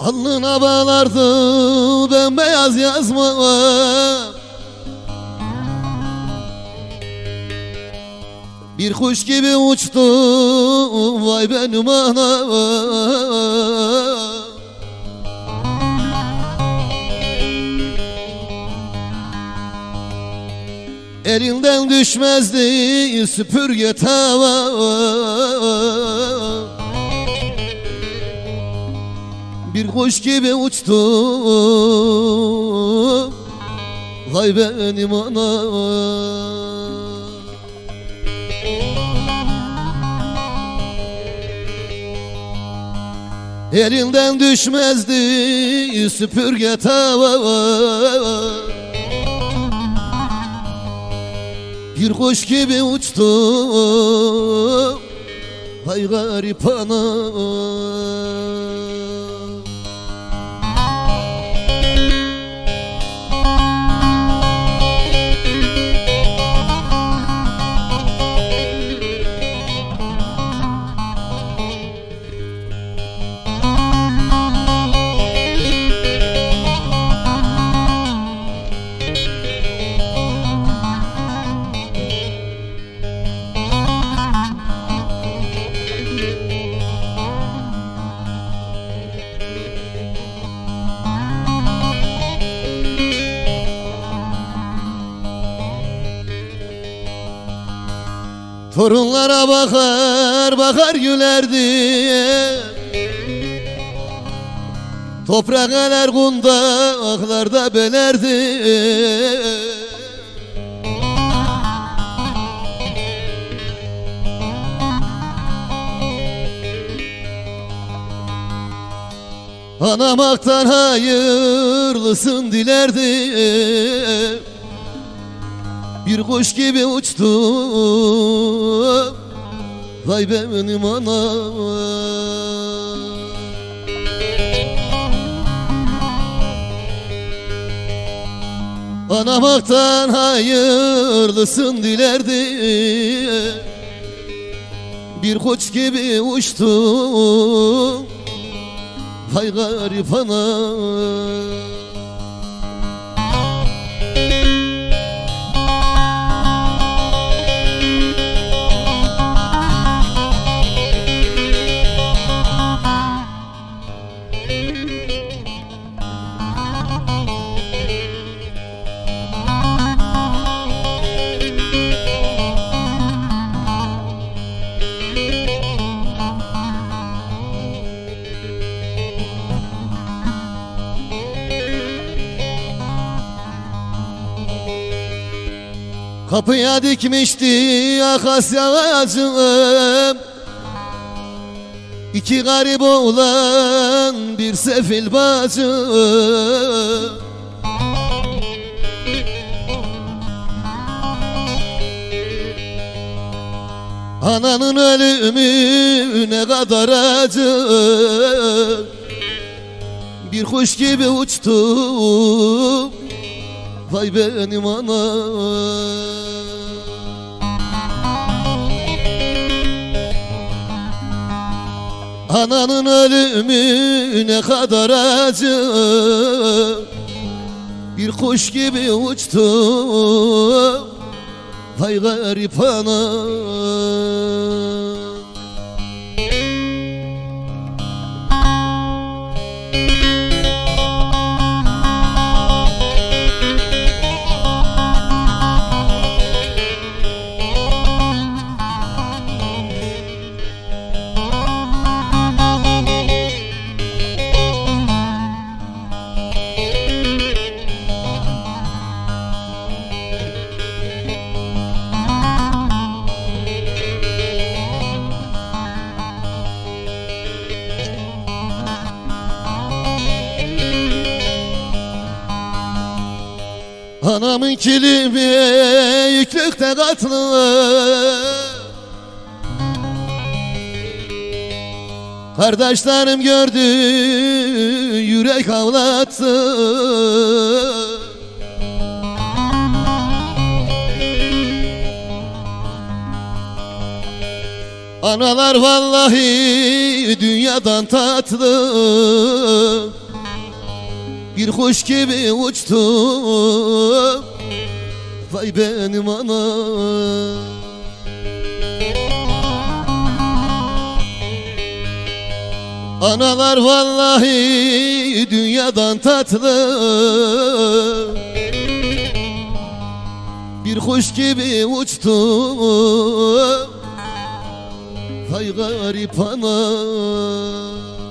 Alnına bağlardı bembeyaz yazma Bir kuş gibi uçtu vay benim anam. Elinden düşmezdi süpürge tava Bir kuş gibi uçtu. Vay benim anam Elinden düşmezdi süpürge tava. Bir kuş gibi uçtu. Hay garip anam Torunlara bakar bakar gülerdi. Toprak eler kundaklarda belerdi Anamaktan hayırlısın dilerdi bir kuş gibi uçtu Vay benim anam. Anamaktan hayırlısın dilerdi. Bir kuş gibi uçtu Vay garip anam Kapıya dikmişti akasya ağacım İki garip oğlan bir sefil bacı Ananın ölümü ne kadar acı. Bir kuş gibi uçtum Vay benim anam Ananın ölümü ne kadar acı. Bir kuş gibi uçtu. Vay garip anam Anamın kilimi yüklükte katlı Kardeşlerim gördü yürek ağlattı Analar vallahi dünyadan tatlı Bir kuş gibi uçtum. Vay benim anam. Analar vallahi dünyadan tatlı. Bir kuş gibi uçtum. Vay garip anam